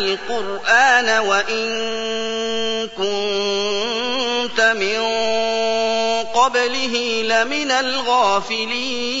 القرآن وإن كنت من قبله لمن الغافلين.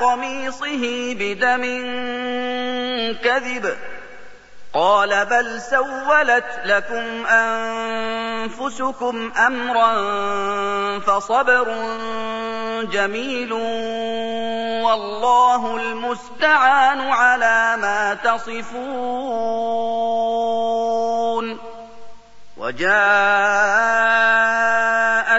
قميصه بدم كذب. قال بل سولت لكم أنفسكم أمرا فصبر جميل والله المستعان على ما تصفون.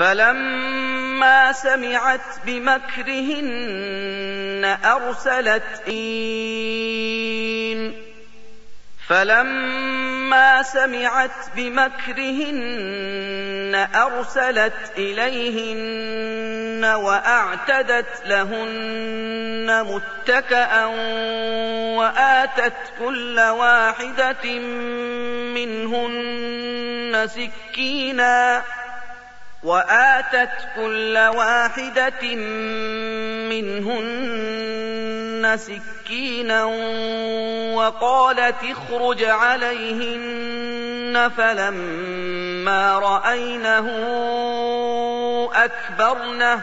فلما سمعت بمكرهن أرسلت إن فلما سمعت بمكرهن أرسلت إليهن وأعتدت لهن متكأ وآتت كل واحدة منهن سكينا وآتت كل واحدة منهن سكينا وقالت اخرج عليهن فلما رأينه أكبرنه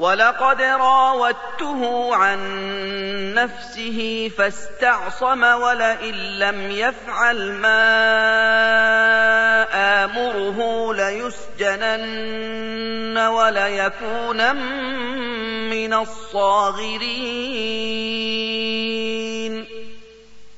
ولقد راودته عن نفسه فاستعصم ولئن لم يفعل ما آمره ليسجنن وليكونن من الصاغرين.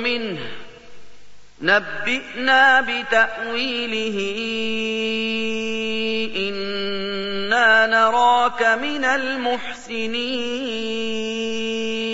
منه. نبئنا بتأويله. إنا نراك من المحسنين.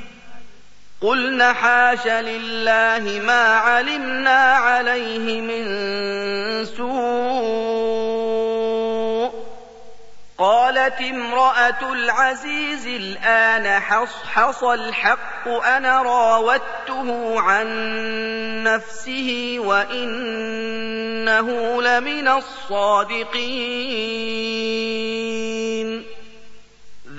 قلن حاش لله ما علمنا عليه من سوء. قالت امرأة العزيز الآن حصحص الحق أنا راودته عن نفسه وإنه لمن الصادقين.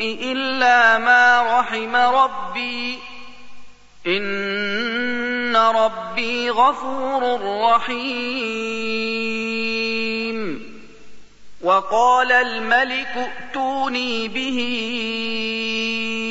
إلا ما رحم ربي. إن ربي غفور رحيم. وقال الملك ائتوني به.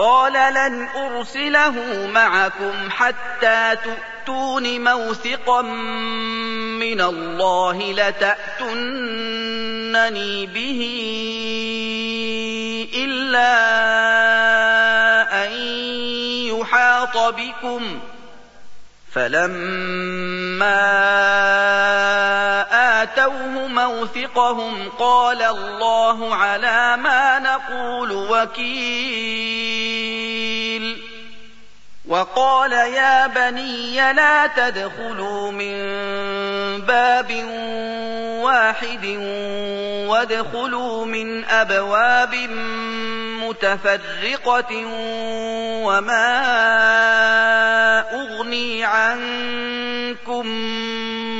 قال لن أرسله معكم حتى تؤتون موثقا من الله لتأتنني به إلا أن يحاط بكم. فلما آتوه موثقهم قال الله على ما نقول وكيل وقال يا بني لا تدخلوا من باب واحد وادخلوا من أبواب متفرقة وما أغني عنكم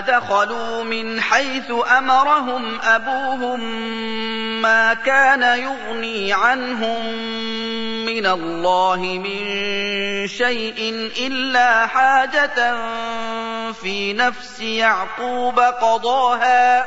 دخلوا من حيث أمرهم أبوهم ما كان يغني عنهم من الله من شيء إلا حاجة في نفس يعقوب قضاها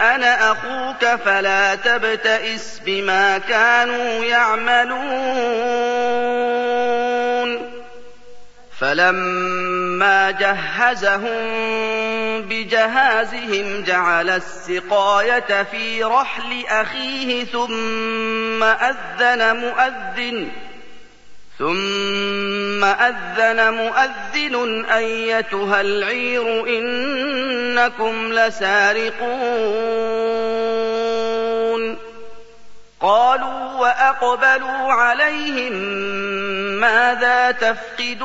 أَنَا أَخُوكَ فَلَا تَبْتَئِسْ بِمَا كَانُوا يَعْمَلُونَ فَلَمَّا جَهَّزَهُم بِجَهَازِهِمْ جَعَلَ السِّقَايَةَ فِي رَحْلِ أَخِيهِ ثُمَّ أَذَّنَ مُؤَذِّنٌ ثم أذن مؤذن أيتها العير إنكم لسارقون. قالوا وأقبلوا عليهم ماذا تفقدون؟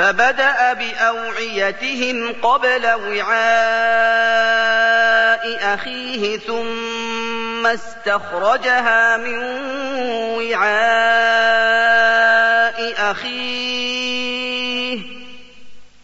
فبدأ بأوعيتهم قبل وعاء أخيه ثم استخرجها من وعاء أخيه.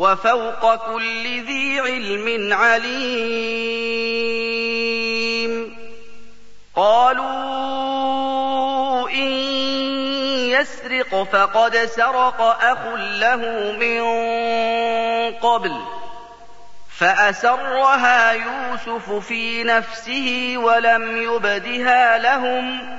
وفوق كل ذي علم عليم. قالوا إن يسرق فقد سرق أخ له من قبل فأسرها يوسف في نفسه ولم يبدها لهم.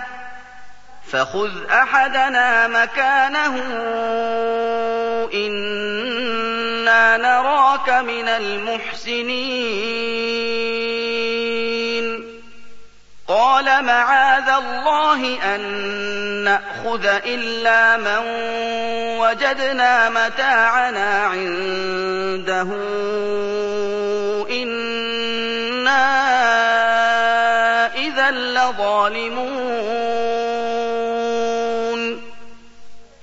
فخذ أحدنا مكانه إنا نراك من المحسنين. قال معاذ الله أن نأخذ إلا من وجدنا متاعنا عنده. إنا إذا لظالمون.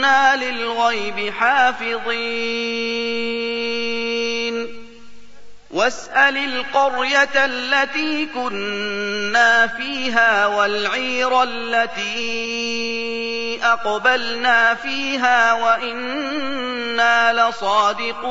كنا للغيب حافظين واسأل القرية التي كنا فيها والعير التي أقبلنا فيها وإنا لصادقون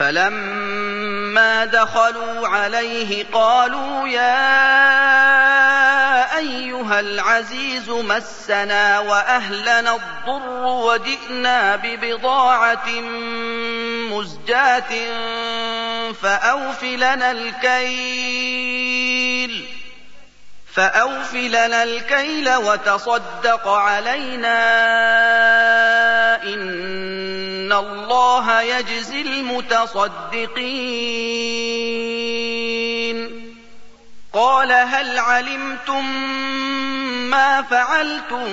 فلما دخلوا عليه قالوا يا أيها العزيز مسنا وأهلنا الضر وجئنا ببضاعة مزجاة فأوف لنا الكيل فأوف لنا الكيل وتصدق علينا إن الله يجزي المتصدقين قال هل علمتم ما فعلتم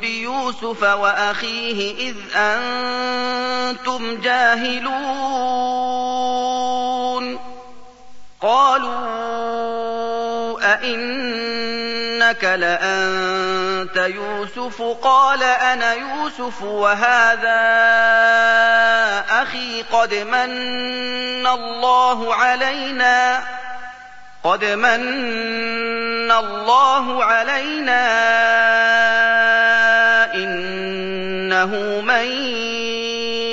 بيوسف وأخيه إذ أنتم جاهلون قالوا أئنك لأنت يوسف. قال أنا يوسف وهذا أخي قد من الله علينا. قد من الله علينا. إنه من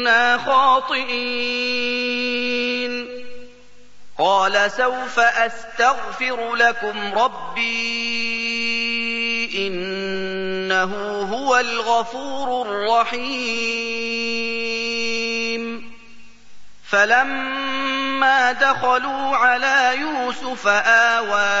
كنا خاطئين. قال سوف أستغفر لكم ربي إنه هو الغفور الرحيم. فلما دخلوا على يوسف آوى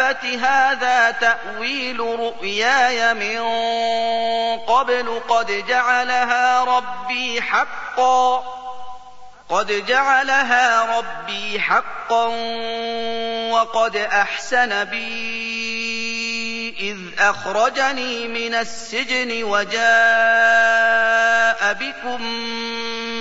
أبت هذا تأويل رؤياي من قبل قد جعلها ربي حقا قد جعلها ربي حقا وقد أحسن بي إذ أخرجني من السجن وجاء بكم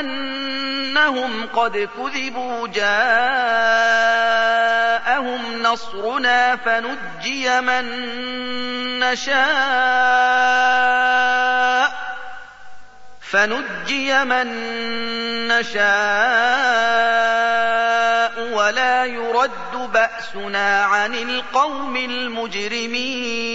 أنهم قد كذبوا جاءهم نصرنا فنجي من نشاء فنجي من نشاء ولا يرد بأسنا عن القوم المجرمين